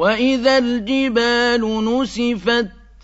وإذا الجبال نسفت